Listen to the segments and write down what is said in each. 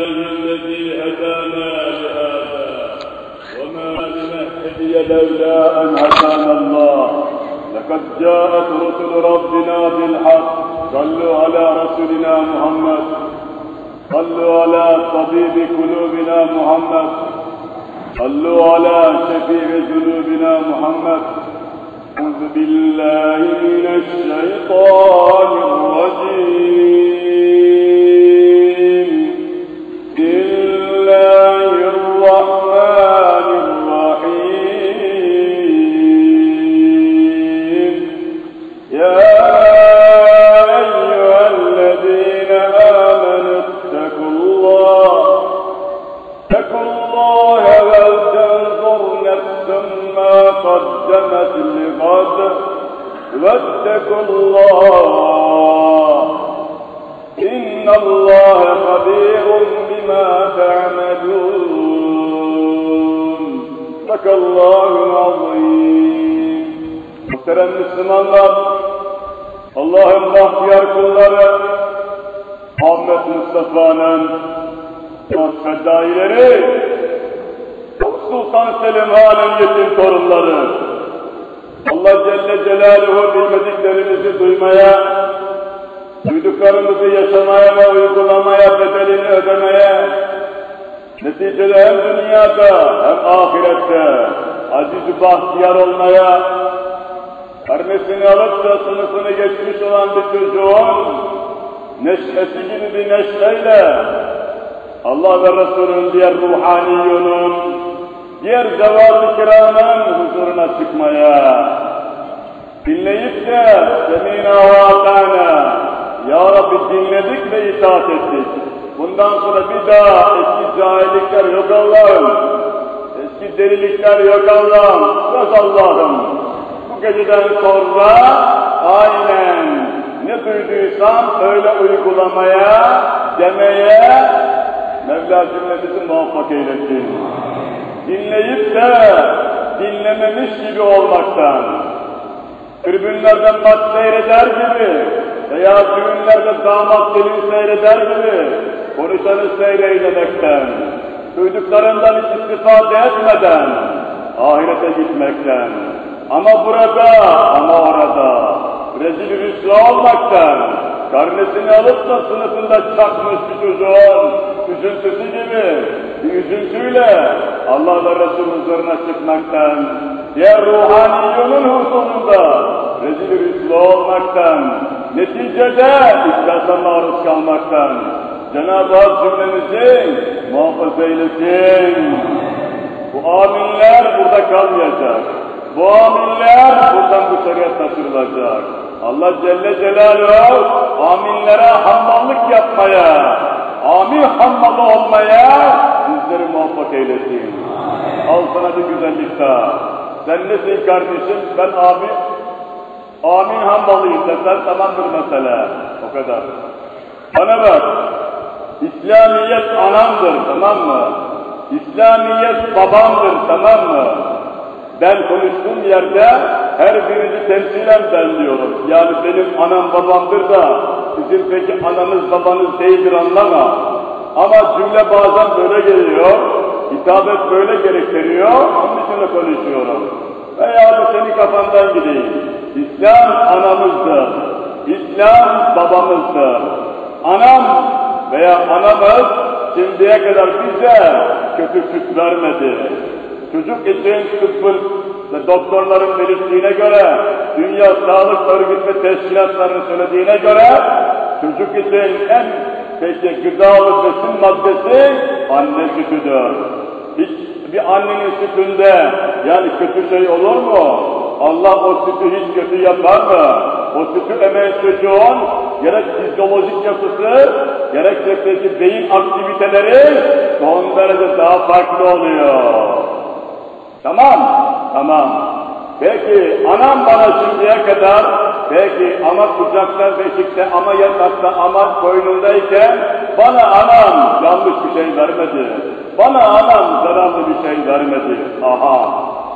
الذي هدانا لهذا وما لنهتدي لولا أن هدانا الله. لقد جاءت رسل ربنا بالحق. صلوا على رسولنا محمد. صلوا على طبيب قلوبنا محمد. صلوا على شفيع ذنوبنا محمد. أعوذ بالله من الشيطان الرجيم. واتقوا الله إن الله خبير بما تعملون صدق الله العظيم Muhterem Müslümanlar, Allah'ın bahtiyar kulları, Ahmet Mustafa'nın fedaileri, Sultan Selim Han'ın yetim torunları, Allah Celle Celaluhu bilmediklerimizi duymaya, duyduklarımızı yaşamaya ve uygulamaya, bedelini ödemeye, neticede hem dünyada hem ahirette aziz bahtiyar olmaya, karnesini alıp da sınıfını geçmiş olan bir çocuğun neşesi gibi bir neşeyle Allah ve Resul'ün diğer ruhaniyonun, diğer zevat-ı kiramın huzuruna çıkmaya, dinleyip de semina vatana, Ya Rabbi dinledik ve itaat ettik. Bundan sonra bir daha eski cahillikler yok Allah'ım, eski delilikler yok Allah'ım, söz Allah'ım. Bu geceden sonra aynen ne duyduysam öyle uygulamaya, demeye Mevla cümlemizi muvaffak eylesin. Dinleyip de dinlememiş gibi olmaktan, tribünlerden maç seyreder gibi veya düğünlerde damat gelin seyreder gibi konuşanı seyreylemekten, duyduklarından hiç istifade etmeden, ahirete gitmekten, ama burada, ama orada, rezil rüsva olmaktan, karnesini alıp da sınıfında çakmış bir çocuğun üzüntüsü gibi üzüntüyle Allah ve Resul huzuruna çıkmaktan, diğer ruhaniyonun huzurunda rezil rüsva olmaktan, neticede iflasa maruz kalmaktan, Cenab-ı Hak cümlemizi muhafaza eylesin. Bu aminler burada kalmayacak. Bu amiller buradan bu şeriat taşırılacak. Allah Celle Celaluhu aminlere hammallık yapmaya, amin hammalı olmaya bizleri muvaffak eylesin. Al sana bir güzellik daha. Sen nesin kardeşim? Ben abi, amin hammalıyım desen tamamdır mesele. O kadar. Bana bak, İslamiyet anamdır tamam mı? İslamiyet babamdır tamam mı? Ben konuştuğum yerde her birini temsilen ben diyorum. Yani benim anam babamdır da sizin peki ananız babanız değildir anlama. Ama cümle bazen böyle geliyor, hitabet böyle gerektiriyor, onun için de konuşuyorum. Veya da senin kafandan gideyim. İslam anamızdır, İslam babamızdır. Anam veya anamız şimdiye kadar bize kötü süt vermedi. Çocuk için tıbbın ve doktorların belirttiğine göre, Dünya Sağlık Örgütü ve teşkilatlarının söylediğine göre, çocuk için en peki gıdalı besin maddesi anne sütüdür. Hiç bir annenin sütünde yani kötü şey olur mu? Allah o sütü hiç kötü yapar mı? O sütü emeğin çocuğun gerek fizyolojik yapısı, gerekse peki beyin aktiviteleri son derece daha farklı oluyor. Tamam, tamam. Peki anam bana şimdiye kadar, peki ama kucakta, beşikte, ama yatakta, ama koynundayken bana anam yanlış bir şey vermedi. Bana anam zararlı bir şey vermedi. Aha,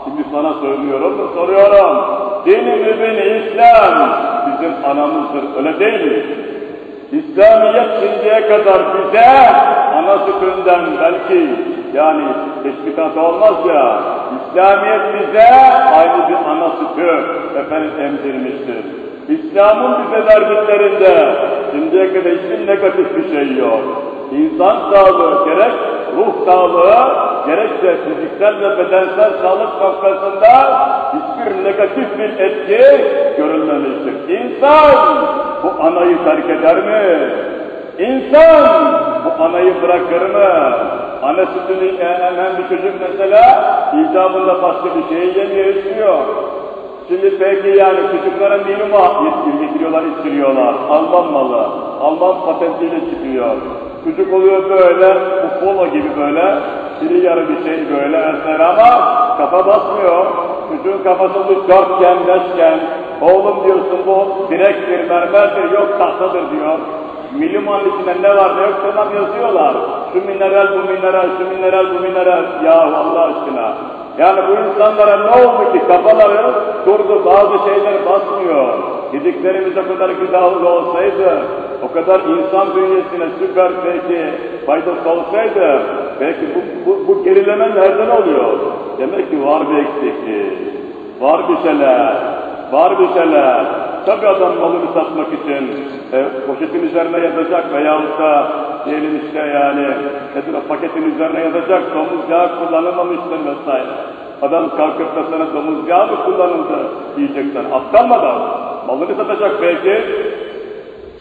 şimdi sana söylüyorum da soruyorum. Dini mübini İslam bizim anamızdır, öyle değil mi? İslamiyet şimdiye kadar bize ana sütü kökünden belki yani teşkikat olmaz ya, İslamiyet bize aynı bir ana sütü efendim emzirmiştir. İslam'ın bize verdiklerinde şimdiye kadar hiçbir negatif bir şey yok. İnsan sağlığı gerek ruh sağlığı gerekse fiziksel ve bedensel sağlık noktasında hiçbir negatif bir etki görülmemiştir. İnsan bu anayı terk eder mi? İnsan bu anayı bırakır mı? Ana sütünü emen bir çocuk mesela icabında başka bir şey yemiyor, içmiyor. Şimdi peki yani çocuklara minima getiriyorlar, içiriyorlar. Alman malı, Alman patentiyle çıkıyor. Çocuk oluyor böyle, polo gibi böyle, biri yarı bir şey böyle eser ama kafa basmıyor. Çocuğun kafası bu dörtgen, beşgen, oğlum diyorsun bu direktir, mermerdir, yok tahtadır diyor. Miliman içinde ne var ne yok tamam yazıyorlar. Şu mineral, bu mineral, şu mineral, bu mineral. Ya Allah aşkına. Yani bu insanlara ne oldu ki kafaları durdu bazı şeyler basmıyor. Yediklerimiz o kadar gıdalı olsaydı, o kadar insan bünyesine süper belki faydası olsaydı, belki bu, bu, bu gerileme nereden oluyor? Demek ki var bir eksiklik, var bir şeyler, var bir şeyler. Tabi adam malını satmak için e, poşetin üzerine yazacak veyahut da diyelim işte yani o paketin üzerine yazacak domuz yağı kullanılmamıştır vesaire. Adam kalkıp da sana domuz yağı mı kullanıldı diyeceksen adam? Malını satacak belki.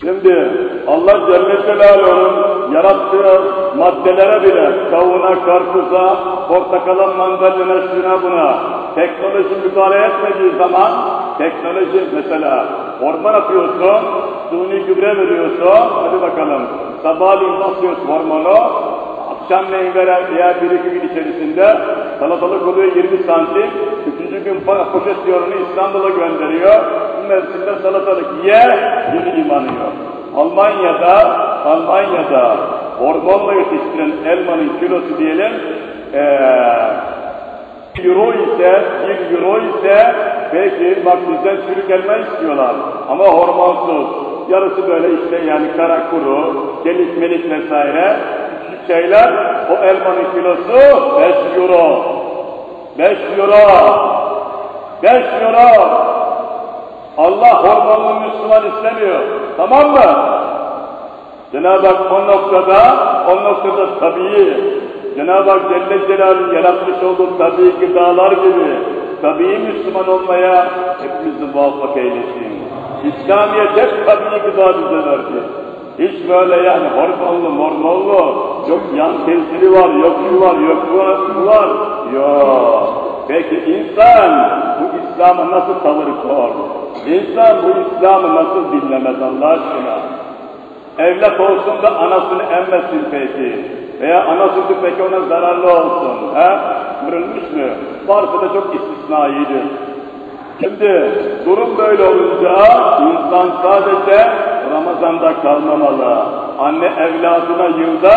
Şimdi Allah Celle Celaluhu'nun yarattığı maddelere bile kavuna, karpuza, portakala, mandalina, şuna buna teknoloji müdahale etmediği zaman teknoloji mesela. Orman atıyorsun, suni gübre veriyorsun, hadi bakalım. Sabahleyin basıyorsun hormonu, akşamleyin veren veya bir iki gün içerisinde salatalık oluyor 20 santim, üçüncü gün poşet diyorunu İstanbul'a gönderiyor, bu mevsimde salatalık ye, yeni imanıyor. Almanya'da, Almanya'da hormonla yetiştiren elmanın kilosu diyelim, ee, euro ise, bir euro ise belki makbuzden çürük elma istiyorlar. Ama hormonsuz. Yarısı böyle işte yani kara kuru, gelik melik vesaire şeyler. O elmanın kilosu 5 euro. 5 euro. 5 euro. Allah hormonlu Müslüman istemiyor. Tamam mı? Cenab-ı Hak o noktada, o noktada tabii, Cenab-ı Hak Celle Celaluhu'nun yaratmış olduğu tabii gıdalar gibi, tabii Müslüman olmaya hepimizi muvaffak eylesin. İslamiyet hep tabii gıda bize verdi. Hiç böyle yani hormonlu, mormonlu, yok yan tesiri var, yok şu var, yok bu var, bu var. Yok. Peki insan bu İslam'a nasıl tavır koyar? İnsan bu İslam'ı nasıl dinlemez Allah aşkına? Evlat olsun da anasını emmesin peki. Veya ana sütü peki ona zararlı olsun. He? Kırılmış mı? Varsa da çok istisnaidir. Şimdi durum böyle olunca insan sadece Ramazan'da kalmamalı. Anne evladına yılda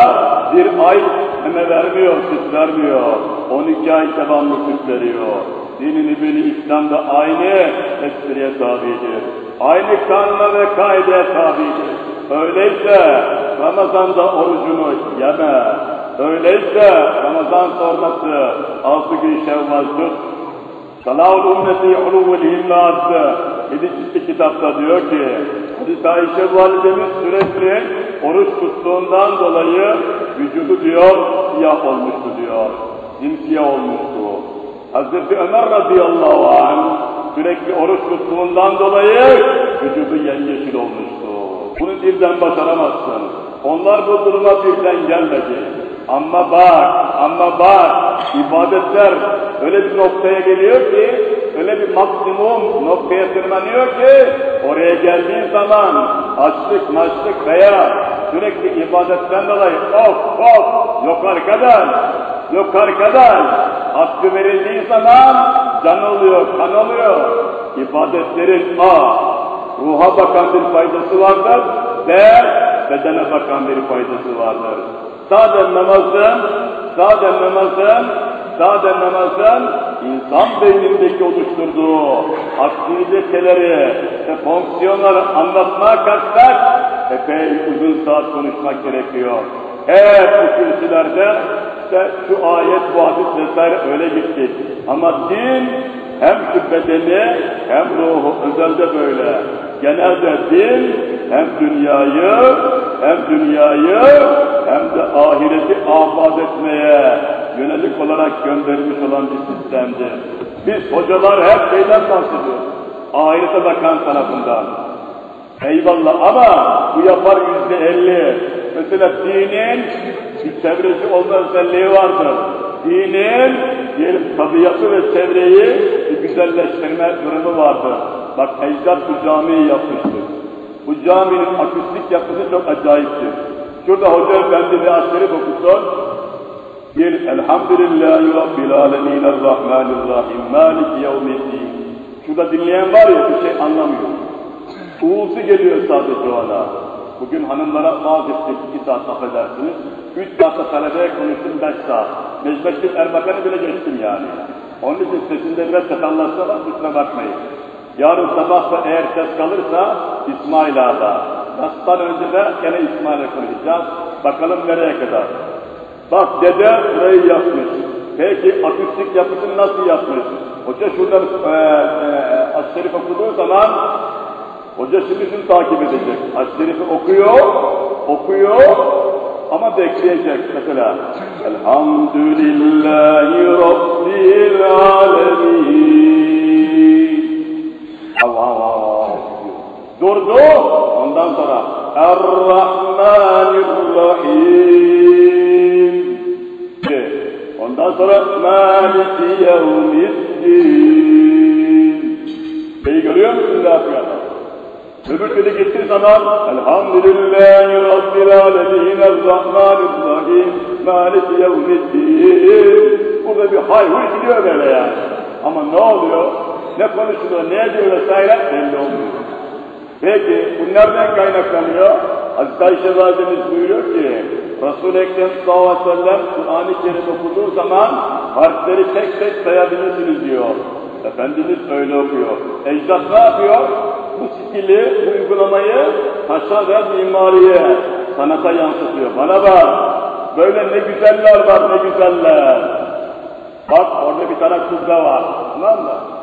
bir ay meme vermiyor, süt vermiyor. 12 ay devamlı süt veriyor. Dinini bili İslam'da aynı espriye tabidir. Aynı kanuna ve kaideye tabidir. Öyleyse Ramazan'da orucunu yeme. Öyleyse Ramazan sonrası altı gün şevval tut. Salahul ümmeti uluvul himmat Hadis kitapta diyor ki Hadis Ayşe validemiz sürekli oruç tuttuğundan dolayı vücudu diyor siyah olmuştu diyor. Simsiyah olmuştu. Hazreti Ömer radıyallahu anh sürekli oruç tuttuğundan dolayı vücudu yemyeşil olmuştu. Bunu birden başaramazsın. Onlar bu duruma birden gelmedi. Ama bak, ama bak, ibadetler öyle bir noktaya geliyor ki, öyle bir maksimum noktaya tırmanıyor ki, oraya geldiğin zaman açlık, maçlık veya sürekli ibadetten dolayı of of yok arkadaş, yok arkadaş, hakkı verildiği zaman can oluyor, kan oluyor. İbadetlerin A, ruha bakan bir faydası vardır, B, bedene bakan bir faydası vardır. Sade namazın, sade namazın, sade namazın insan beynindeki oluşturduğu aktiviteleri ve fonksiyonları anlatmaya kalksak epey uzun saat konuşmak gerekiyor. Hep bu kürsülerde işte şu ayet, bu hadis vesaire öyle gitti. Ama din hem şu bedeni hem ruhu özelde böyle. Genelde din hem dünyayı hem dünyayı hem de ahireti afat etmeye yönelik olarak gönderilmiş olan bir sistemdir. Biz hocalar hep şeyden bahsediyoruz. Ahirete bakan tarafından. Eyvallah ama bu yapar yüzde elli. Mesela dinin bir çevresi olma özelliği vardır. Dinin diyelim tabiatı ve çevreyi bir güzelleştirme durumu vardır. Bak ecdat bu camiyi yapmıştır. Bu caminin akustik yapısı çok acayiptir. Şurada Hoca Efendi bir askeri okusun. Bir Elhamdülillahi Rabbil Alemin Errahmanirrahim Maliki Yevmiddin. Şurada dinleyen var ya bir şey anlamıyor. Uğultu geliyor sadece ona. Bugün hanımlara vaaz ettik, iki saat affedersiniz. Üç saatte talebeye konuştum, beş saat. Mecmeşlik Erbakan'ı bile geçtim yani. Onun için sesinde biraz sakallarsa var, kusura bakmayın. Yarın sabah da eğer ses kalırsa İsmail Ağa'da. Nas'tan önce de gene İsmail'e konuşacağız. Bakalım nereye kadar. Bak dede burayı yapmış. Peki akustik yapısını nasıl yapmış? Hoca şuradan e, e, Aşşerif okuduğu zaman Hoca şimdi şunu takip edecek. Aşşerif'i okuyor, okuyor ama bekleyecek mesela. Elhamdülillahi Rabbil Alemin. Allah Allah. Durdu. Ondan sonra Errahmanirrahim. Ondan sonra Maliki Yevmiddin. Şeyi görüyor musun adam? Öbür türlü gittiği zaman Elhamdülillahi Rabbil Alemin Errahmanirrahim Maliki Yevmiddin Burada bir hayhuy gidiyor böyle yani. Ama ne oluyor? Ne konuşuluyor, ne diyor vesaire belli olmuyor. Peki bu nereden kaynaklanıyor? Hazreti Ayşe Validemiz buyuruyor ki Resul-i Ekrem sallallahu aleyhi ve Kur'an-ı Kerim okuduğu zaman harfleri tek tek sayabilirsiniz diyor. Efendimiz öyle okuyor. Ecdat ne yapıyor? Bu stili, bu uygulamayı taşa ve mimariye, sanata yansıtıyor. Bana bak, böyle ne güzeller var, ne güzeller. Bak orada bir tane kubbe var, tamam mı?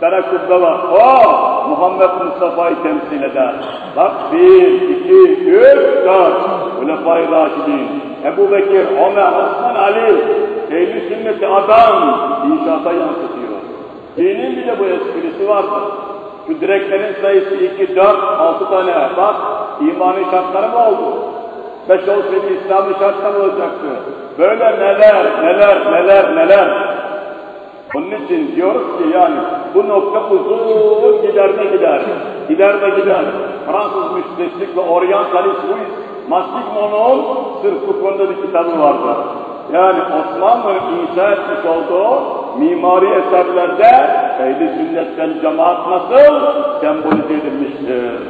Tane kubbe var. O Muhammed Mustafa'yı temsil eder. Bak bir, iki, üç, dört. Hulefai Raşidin. Ebu Bekir, Ömer, Osman, Ali. Ehli sünneti adam inşaata yansıtıyor. Dinin bile bu esprisi vardır. Şu direklerin sayısı iki, dört, altı tane. Bak imanın şartları mı oldu? Beş olsaydı İslam'ın şartları olacaktı. Böyle neler, neler, neler, neler. Onun için diyoruz ki yani bu nokta uzun gider de gider. Gider de gider. Fransız müsteslik ve oryantalist Louis Massigno'nun sırf bu konuda bir kitabı vardı. Yani Osmanlı'nın inşa etmiş olduğu mimari eserlerde ehli sünnetten cemaat nasıl sembolize edilmiştir.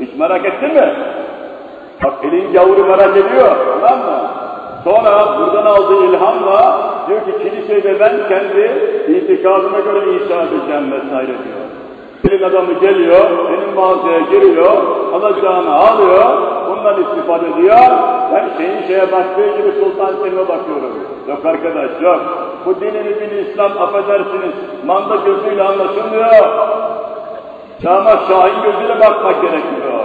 Hiç merak ettin mi? Bak elin gavuru merak ediyor, tamam mı? Sonra buradan aldığı ilhamla diyor ki kiliseyi ben kendi itikadıma göre inşa edeceğim vesaire diyor. Elin adamı geliyor, benim mağazaya giriyor, alacağını alıyor, bundan istifade ediyor. Ben şeyin şeye baktığı gibi Sultan Selim'e bakıyorum. Yok arkadaş yok. Bu dinini bin İslam affedersiniz, manda gözüyle anlaşılmıyor. Ama Şahin gözüyle bakmak gerekiyor.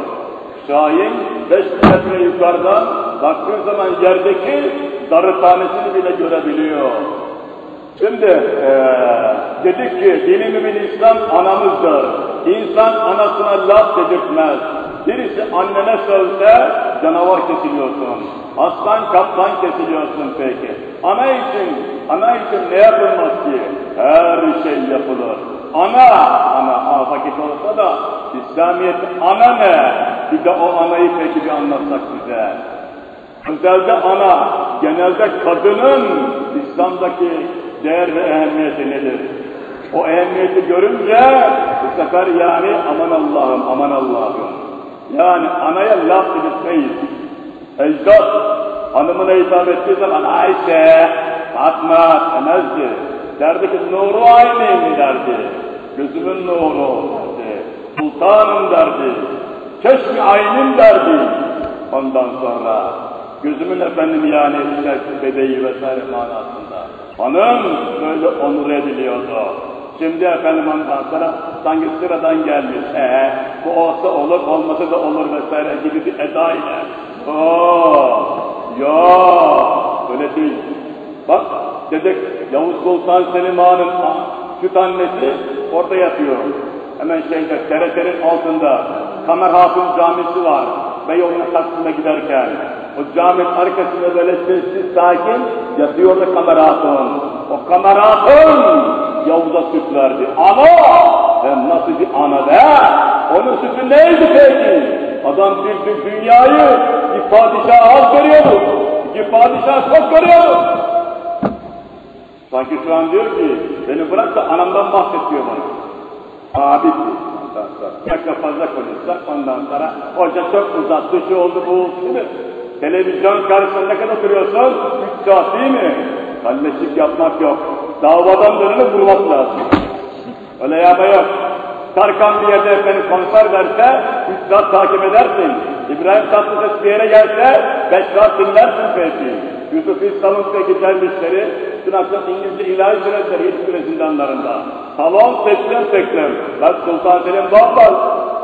Şahin beş metre yukarıdan baktığı zaman yerdeki darı tanesini bile görebiliyor. Şimdi ee, dedik ki dini İslam anamızdır. İnsan anasına laf dedirtmez. Birisi annene sözde canavar kesiliyorsun. Aslan kaplan kesiliyorsun peki. Ana için, ana için ne yapılmaz ki? Her şey yapılır. Ana, ana, ana vakit olsa da İslamiyet ana ne? Bir de o anayı peki bir anlatsak bize. Özelde ana, genelde kadının İslam'daki değer ve ehemmiyeti nedir? O ehemmiyeti görünce bu sefer yani aman Allah'ım, aman Allah'ım. Yani anaya laf edilmeyiz. Ecdat hanımına hitap ettiği zaman Ayşe, Fatma demezdi. Derdi ki nuru aynıyım derdi. Gözümün nuru derdi. Sultanım derdi. Çeşmi aynim derdi. Ondan sonra Gözümün efendim yani bedeyi vesaire manasında. Hanım böyle onur ediliyordu. Şimdi efendim ondan sonra sanki sıradan gelmiş. Ee, bu olsa olur, olmasa da olur vesaire gibi bir eda ile. Oo, ya öyle değil. Bak dedek Yavuz Sultan Selim Han'ın süt annesi orada yatıyor. Hemen şeyde TRT'nin altında Kamer Hatun Camisi var. Beyoğlu'na Taksim'e giderken. O caminin arkasında böyle sessiz sakin yatıyor da Kamer Hatun. O Kamer Hatun Yavuz'a süt verdi. Ama hem nasıl bir ana be? Onun sütü neydi peki? Adam bir, bir dünyayı bir padişah az görüyordu. Bir padişah çok görüyordu. Sanki şu an diyor ki, beni bırak da anamdan bahsediyor bana. Abi dakika fazla konuşsak ondan sonra hoca çok uzattı, şu oldu bu değil mi? Televizyon karşısında ne kadar oturuyorsun? Üç saat değil mi? Kalleşlik yapmak yok. Davadan döneni vurmak lazım. Öyle yapma yok. Tarkan bir yerde efendim konser verse, üç saat takip edersin. İbrahim Tatlıses bir yere gelse, beş saat dinlersin peki. Yusuf İslam'ın peki dervişleri, dün akşam İngilizce ilahi süreçleri yedi süre zindanlarında. Salon seçtim seçtim. Bak Sultan Selim Bağbaz,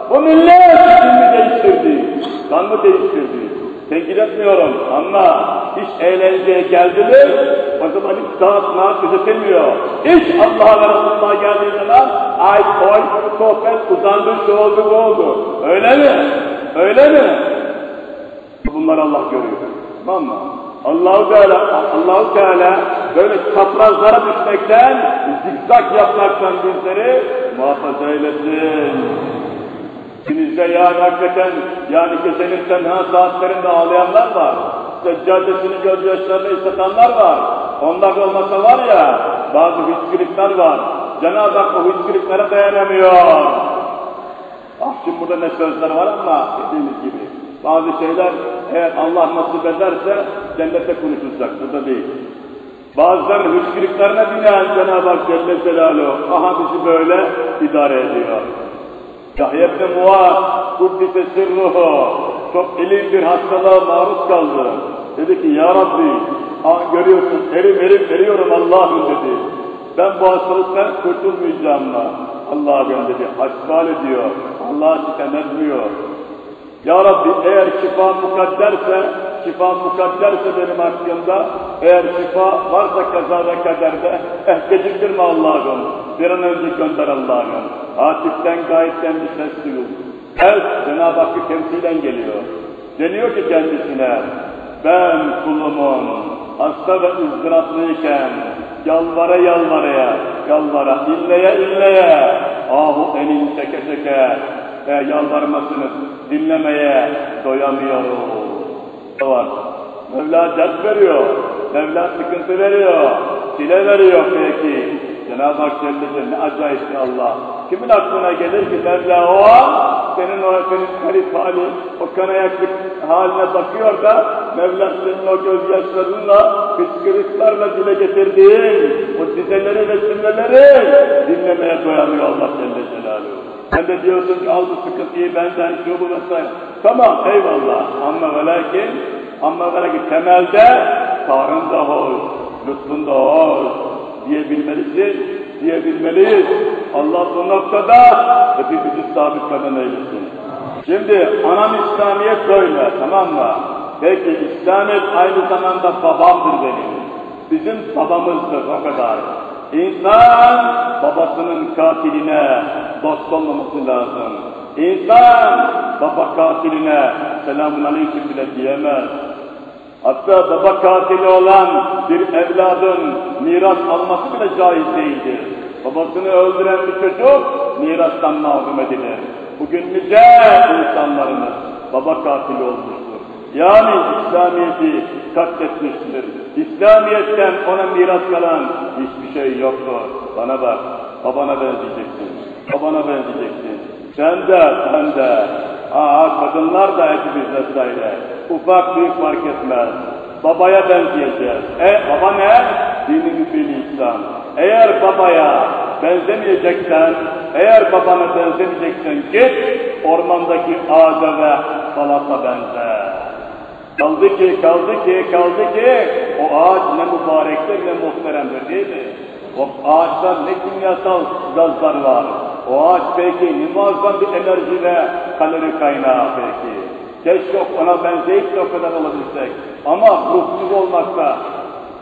bu millet kimi değiştirdi, kanını değiştirdi. Tenkit etmiyorum ama iş eğlenceye geldi mi, zaman hiç saat maat gözetilmiyor. İş Allah'a ve Resulullah'a geldiği zaman, ay koy, sohbet uzandı, şu oldu, bu oldu. Öyle mi? Öyle mi? Bunlar Allah görüyor. Tamam mı? Allahu Teala, Allahu Teala böyle çaprazlara düşmekten, zikzak yapmaktan bizleri muhafaza eylesin. İçinizde yani hakikaten yani gecenin tenha saatlerinde ağlayanlar var. Seccadesini gözyaşlarını ıslatanlar var. Onlar olmasa var ya bazı hüskürükler var. Cenab-ı Hak o hüskürüklere dayanamıyor. Ah şimdi burada ne sözler var ama dediğimiz gibi. Bazı şeyler eğer Allah nasip ederse cennette konuşulacak. Burada değil. Bazen hüskürüklerine binen Cenab-ı Hak Celle Celaluhu aha bizi böyle idare ediyor. Yahya ibn Muaz, Kuddise sirruhu, çok ilim bir hastalığa maruz kaldı. Dedi ki, Ya Rabbi, görüyorsun, erim erim eriyorum Allah'ım dedi. Ben bu hastalıktan kurtulmayacağım mı? Allah'ım dedi, hasbal ediyor, Allah sitem etmiyor. Ya Rabbi eğer şifa mukadderse, şifa mukadderse benim hakkımda, eğer şifa varsa kaza ve kaderde, eh geciktirme Allah'ım, bir an önce gönder Allah'ım. Hatiften gayipten bir ses duyuldu. Evet, Cenab-ı Hakk'ı temsilen geliyor. Deniyor ki kendisine, ben kulumun hasta ve ızdıraplı yalvara yalvaraya, yalvara, inleye inleye, ahu enin çeke çeke, e, yalvarmasını dinlemeye doyamıyorum. Var. Mevla dert veriyor, Mevla sıkıntı veriyor, çile veriyor peki. Cenab-ı Hak Celle ne acayip bir Allah. Kimin aklına gelir ki Mevla o senin o senin garip hali, o kanayaklık haline bakıyor da Mevla senin o gözyaşlarınla, kışkırıklarla dile getirdiğin o dizeleri ve cümleleri dinlemeye doyamıyor Allah Celle Celaluhu. Sen de diyorsun ki al sıkıntıyı benden şu bu vesaire. Tamam eyvallah ama ve ama ve temelde Tanrın da hoş, lütfun da hoş diyebilmelisin, diyebilmeliyiz. Allah bu noktada hepimizi sabit kadın eylesin. Şimdi anam İslamiyet böyle tamam mı? Peki İslamiyet aynı zamanda babamdır benim. Bizim babamızdır o kadar. İnsan babasının katiline dost olmaması lazım. İnsan baba katiline selamun aleyküm bile diyemez. Hatta baba katili olan bir evladın miras alması bile caiz değildir. Babasını öldüren bir çocuk mirastan mahrum edilir. Bugün nice insanlarımız baba katili olmuştur. Yani İslamiyet'i katletmiştir. İslamiyet'ten ona miras kalan hiçbir şey yoktur. Bana bak, babana benzeyeceksin, babana benzeyeceksin. Sen de, sen de. Aa, kadınlar da hepimiz vesaire. Ufak büyük fark etmez. Babaya benzeyeceğiz. E baba ne? Dini mübini İslam. Eğer babaya benzemeyeceksen, eğer babana benzemeyeceksen git ormandaki ağaca ve salata benze. Kaldı ki, kaldı ki, kaldı ki o ağaç ne mübarektir ne muhteremdir değil mi? O ağaçta ne kimyasal gazlar var. O ağaç peki ne muazzam bir enerji ve kalori kaynağı peki. Keşke ona benzeyip de o kadar olabilsek. Ama ruhsuz olmakta.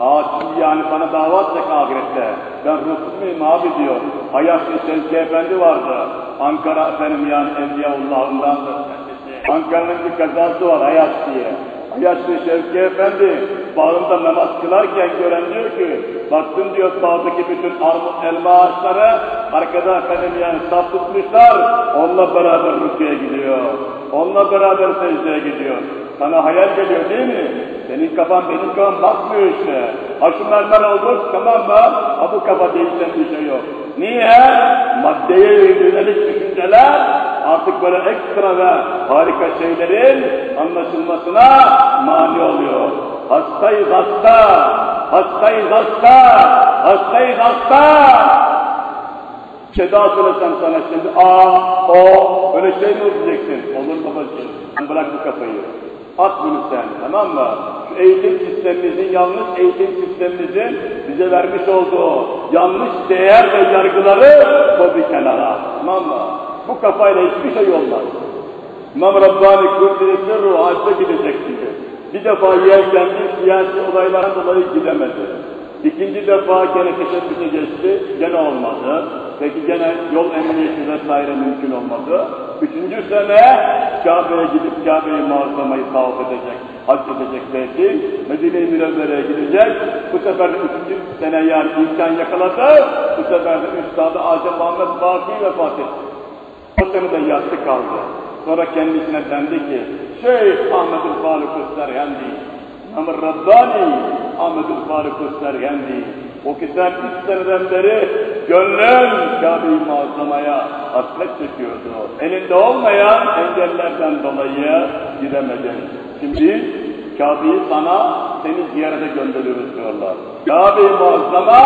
Ağaç yani bana dava edecek ahirette. Ben ruhsuz muyum abi diyor. Hayatlı Şevki Efendi vardı. Ankara efendim yani Enbiyaullah'ındandır. Ankara'nın bir kazası var Hayat diye. Yaşlı Şevki Efendi bağında namaz kılarken gören diyor ki baktım diyor sağdaki bütün armut elma ağaçları arkada efendim yani saf tutmuşlar onunla beraber rüküye gidiyor. Onunla beraber secdeye gidiyor. Sana hayal geliyor değil mi? Senin kafan benim kafam bakmıyor işte. Ha şu mermer olduk tamam mı? Ha bu kafa değişen bir şey yok. Niye? Maddeye yönelik düşünceler artık böyle ekstra ve harika şeylerin anlaşılmasına mani oluyor. Hastayız hasta, hastayız hasta, hastayız hasta. Seda söylesem sana şimdi, aa, o, öyle şey mi diyeceksin? Olur babacığım, bırak bu kafayı. At bunu sen, tamam mı? Eğitim sistemimizin, yanlış eğitim sistemimizin bize vermiş olduğu yanlış değer ve yargıları koy bir kenara, tamam? Bu kafayla hiçbir şey olmaz. İmam Rabbani Kürtü'nün sırrı hacca gidecek gibi. Bir defa yerken bir siyasi olaylara dolayı gidemedi. İkinci defa gene teşebbüse geçti, gene olmadı. Peki gene yol emniyeti vesaire mümkün olmadı. Üçüncü sene Kabe'ye gidip Kabe'yi muazzamayı tavaf edecek, hac edecek belki. Medine-i Münevvere'ye gidecek. Bu sefer de üçüncü sene yani imkan yakaladı. Bu sefer de Üstad-ı Acem Muhammed Baki vefat etti. O sene de yattı kaldı. Sonra kendisine dendi ki, Şeyh Ahmet-ül Faruk Serhendi, İmam Rabbani Ahmet-ül Faruk Serhendi, o sen üç seneden beri gönlün Kabe-i Muazzama'ya hasret çekiyordu. Elinde olmayan engellerden dolayı gidemedin. Şimdi Kabe'yi sana seni ziyarete gönderiyoruz diyorlar. Kabe-i Muazzama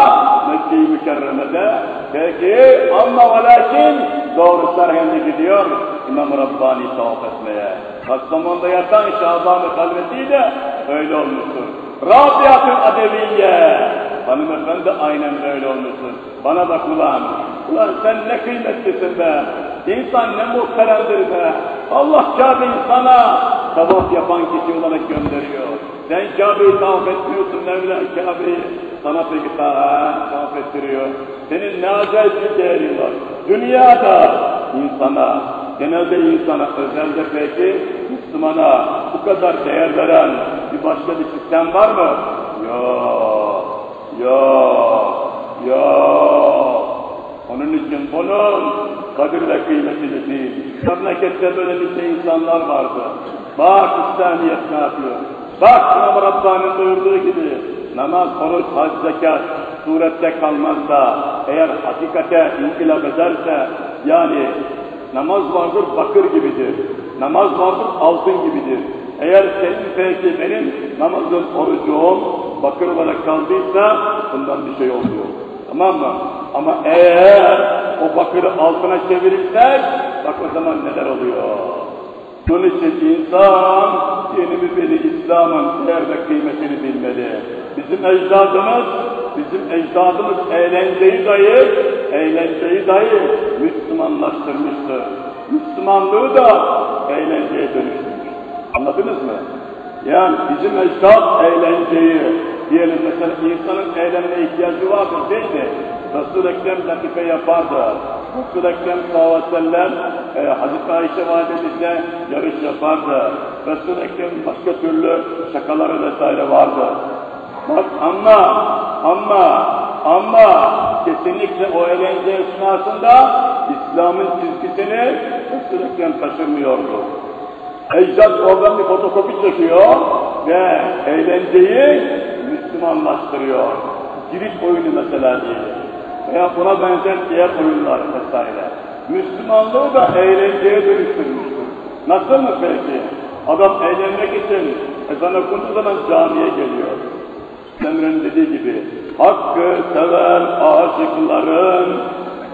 Mekke-i Mükerreme'de peki ama ve lakin doğru Serhen'de gidiyor İmam Rabbani tavaf etmeye. Kastamonu'da yatan Şaban-ı Halveti de öyle olmuştur. Rabiatül Adeviye Hanımefendi aynen böyle olmuşsun. Bana bak ulan, ulan sen ne kıymetlisin be. İnsan ne muhteremdir be. Allah Kabe'yi sana tavaf yapan kişi olarak gönderiyor. Sen Kabe'yi tavaf etmiyorsun Mevla Kabe'yi sana peki tavaf ettiriyor. Senin ne acayip bir değerin var. Dünyada insana, genelde insana, özelde peki Müslümana bu kadar değer veren bir başka bir sistem var mı? Yok. Yok, yok. Onun için bunun kadir ve kıymetini değil. Memlekette böyle bir şey insanlar vardı. Bak İslamiyet ne yapıyor? Bak İmam Rabbani'nin buyurduğu gibi namaz, oruç, hac, zekat surette kalmaz da eğer hakikate inkılap ederse yani namaz vardır bakır gibidir. Namaz vardır altın gibidir. Eğer senin peki benim namazım, orucum bakır olarak kaldıysa bundan bir şey olmuyor. Tamam mı? Ama eğer o bakırı altına çevirirsek bak o zaman neler oluyor? Bunun için insan dinimiz beni İslam'ın değer ve kıymetini bilmeli. Bizim ecdadımız, bizim ecdadımız eğlenceyi dahi, eğlenceyi dahi Müslümanlaştırmıştır. Müslümanlığı da eğlenceye dönüştürmüş. Anladınız mı? Yani bizim ecdat eğlenceyi, diyelim mesela insanın eğlenmeye ihtiyacı vardır değil mi? Resul-i Ekrem latife yapardı. Resul-i Ekrem sallallahu aleyhi ve sellem e, Hazreti Ayşe validemizle yarış yapardı. Resul-i Ekrem başka türlü şakaları vesaire vardı. Bak ama, ama, ama kesinlikle o eğlence esnasında İslam'ın çizgisini Resul-i Ekrem taşımıyordu. Ecdat bir fotokopi çekiyor ve eğlenceyi Müslümanlaştırıyor. Girit oyunu mesela diye. Veya buna benzer diğer oyunlar vesaire. Müslümanlığı da eğlenceye dönüştürmüştür. Nasıl mı peki? Adam eğlenmek için ezan okunduğu zaman camiye geliyor. Emre'nin dediği gibi hakkı seven aşıkların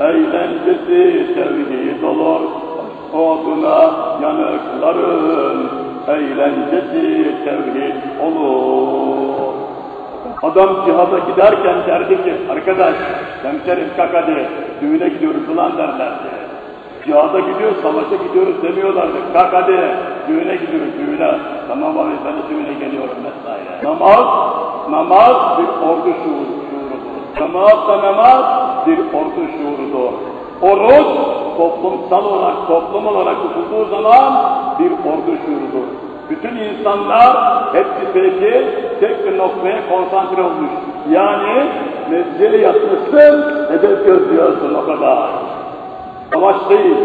eğlencesi sevgiyi dolur oduna yanıkların eğlencesi tevhid olur. Adam cihada giderken derdi ki, arkadaş, hemşerim kalk hadi, düğüne gidiyoruz ulan derlerdi. Cihada gidiyoruz, savaşa gidiyoruz demiyorlardı. Kalk hadi, düğüne gidiyoruz, düğüne. Tamam abi, ben de düğüne geliyorum vesaire. Namaz, namaz bir ordu şuuru, şuurudur. Namaz da namaz bir ordu şuurudur. Oruç, toplumsal olarak, toplum olarak tutulduğu zaman bir ordu şuurudur. Bütün insanlar hepsi peki tek bir noktaya konsantre olmuş. Yani meclise yatmışsın, hedef gözlüyorsun o kadar. Savaş değil,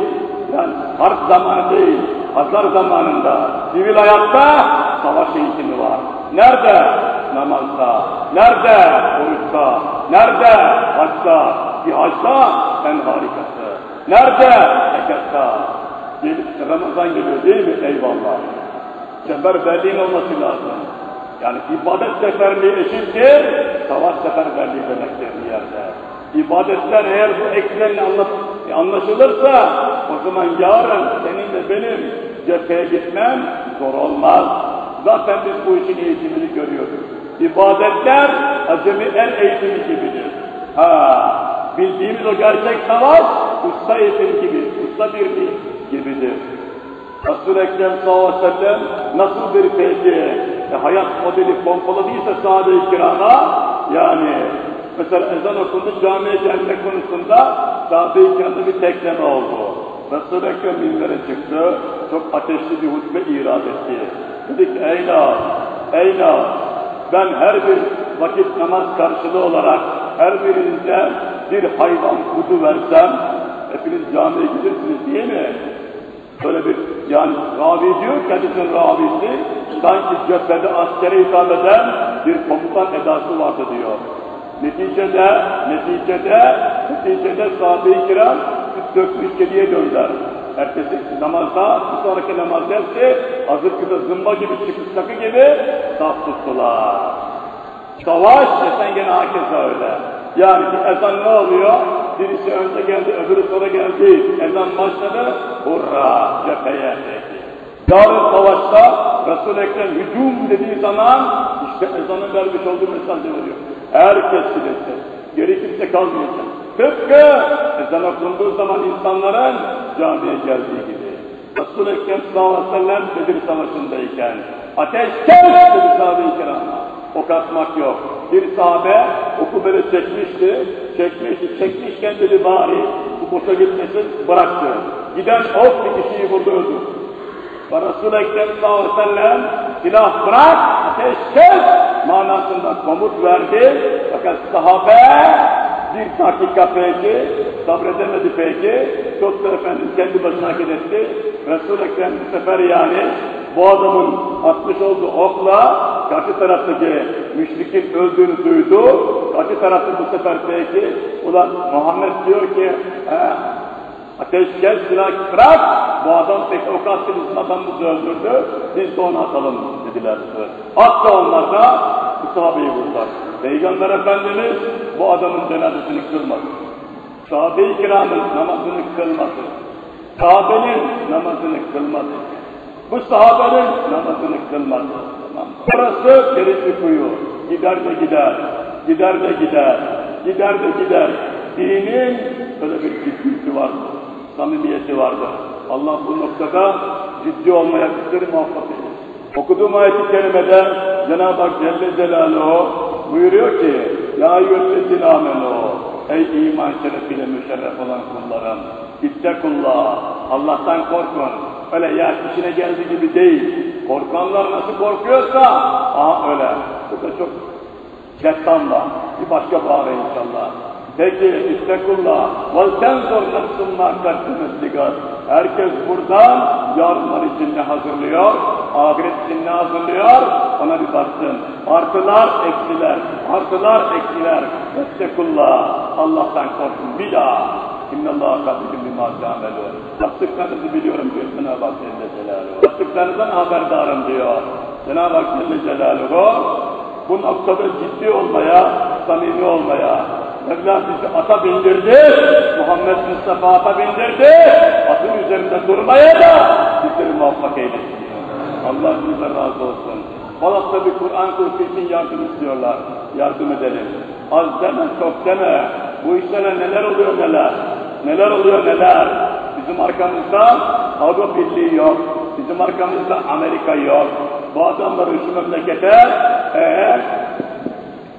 yani harp zamanı değil, pazar zamanında, sivil hayatta savaş eğitimi var. Nerede? Namazda. Nerede? Oruçta. Nerede? Haçta. Cihazda en harikası. Nerede? Zekatta. Ramazan geliyor değil mi? Eyvallah. Seferberliğin olması lazım. Yani ibadet seferliği eşittir, savaş seferberliği demektir bir yerde. İbadetler eğer bu eksenle anlat, anlaşılırsa o zaman yarın senin de benim cepheye gitmem zor olmaz. Zaten biz bu işin eğitimini görüyoruz. İbadetler acemi el eğitimi gibidir. Ha, bildiğimiz o gerçek savaş usta eğitim gibi, usta birliği gibidir. Resul-i Ekrem sallallahu aleyhi ve sellem nasıl bir peki e, hayat modeli pompaladıysa sahabe-i kirama yani mesela ezan okundu camiye gelme konusunda sahabe-i kiramda bir tekleme oldu. Resul-i Ekrem minbere çıktı, çok ateşli bir hutbe irad etti. Dedi ki ey nas, ey nas, ben her bir vakit namaz karşılığı olarak her birinize bir hayvan kudu versem, hepiniz camiye gidersiniz değil mi? Böyle bir yani ravi diyor kendisinin ravisi sanki cephede askere hitap eden bir komutan edası vardı diyor. Neticede, neticede, neticede sahabe-i kiram dökmüş kediye döndüler. Ertesi namazda, bir sonraki namaz dersi hazır kıza zımba gibi çıkıp takı gibi saf tuttular. Savaş desen gene hakeza öyle. Yani bir ezan ne oluyor? Birisi önce geldi, öbürü sonra geldi. Ezan başladı, hurra cepheye peki. Yarın savaşta Resul-i Ekrem hücum dediği zaman işte ezanın vermiş olduğu mesajı veriyor. Herkes gidecek, geri kimse kalmayacak. Tıpkı ezan okunduğu zaman insanların camiye geldiği gibi. Resul-i Ekrem sallallahu aleyhi ve sellem Bedir Savaşı'ndayken ateş kes dedi sahabe-i kirama. Ok atmak yok. Bir sahabe oku böyle çekmişti, çekmişti, çekmişken dedi bari bu boşa gitmesin, bıraktı. Giden ok bir kişiyi vurdu öldü. Ve Resul-i sellem silah bırak, ateş kes manasında komut verdi. Fakat sahabe bir dakika peki, sabredemedi peki, Doktor Efendimiz kendi başına hareket etti. Resul-i Ekrem bu sefer yani bu adamın atmış olduğu okla karşı taraftaki müşrikin öldüğünü duydu. Karşı tarafta bu sefer peki, ulan Muhammed diyor ki, ateş gel silah bırak, bu adam pek ok attı bizim adamımızı öldürdü, biz de onu atalım dediler. Hatta onlar da sahabeyi vurdular. Peygamber Efendimiz bu adamın cenazesini kılmadı. Sahabe-i kiramın namazını kılmadı. Sahabenin namazını kılmadı. Bu sahabenin namazını kılmadı. Burası derin bir kuyu. Gider de gider, gider de gider, gider de gider. Dinin böyle bir ciddiyeti vardır, samimiyeti vardır. Allah bu noktada ciddi olmaya bizleri muvaffak edin. Okuduğum ayet-i kerimede Cenab-ı Hak Celle Celaluhu buyuruyor ki Ya yüllezine amenu Ey iman şerefiyle müşerref olan kullarım İttekullah Allah'tan korkun Öyle ya işine geldiği gibi değil Korkanlar nasıl korkuyorsa aha öyle Bu da çok Gettanla bir başka bağırı inşallah Peki istekullah وَالْتَنْزُرْ نَفْسُ مَا قَدَّمَتْ لِغَدْ Herkes buradan yarınlar için ne hazırlıyor, ahiret için ne hazırlıyor, ona bir baksın. Artılar, eksiler, artılar, eksiler. Istekullah, Allah'tan korkun bir daha. İnne Allah kabirim bima ta'melun. Yaptıklarınızı biliyorum diyor Cenab-ı Hak Celle Celaluhu. Yaptıklarınızdan haberdarım diyor. Cenab-ı Hak Celle Celaluhu bu noktada ciddi olmaya, samimi olmaya, Mevla bizi ata bindirdi, Muhammed Mustafa ata bindirdi, atın üzerinde durmaya da bizleri muvaffak eylesin. Allah bize razı olsun. Balat'ta bir Kur'an kursu için yardım istiyorlar. Yardım edelim. Az deme, çok deme. Bu işlere neler oluyor neler. Neler oluyor neler. Bizim arkamızda Avrupa Birliği yok. Bizim arkamızda Amerika yok. Bu adamların şu memlekete eğer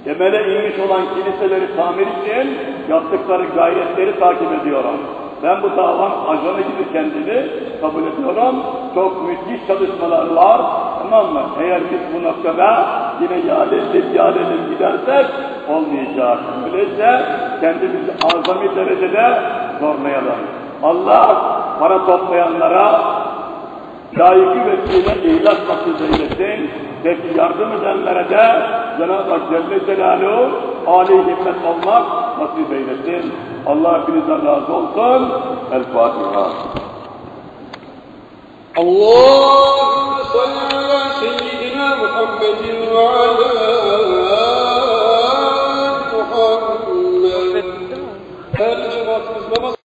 temele inmiş olan kiliseleri tamir için yaptıkları gayretleri takip ediyorum. Ben bu davanın ajanı gibi kendimi kabul ediyorum. Çok müthiş çalışmalar var. Tamam mı? Eğer biz bu noktada yine yad edip gidersek olmayacak. Öyleyse kendimizi azami derecede sormayalım. Allah para toplayanlara layıkı vesile ihlas nasip eylesin. Peki yardım edenlere de Cenab-ı Hak Celle Celaluhu âli himmet olmak nasip eylesin. Allah hepinizden razı olsun. El Fatiha. Allahümme salli ala seyyidina Muhammedin ve ala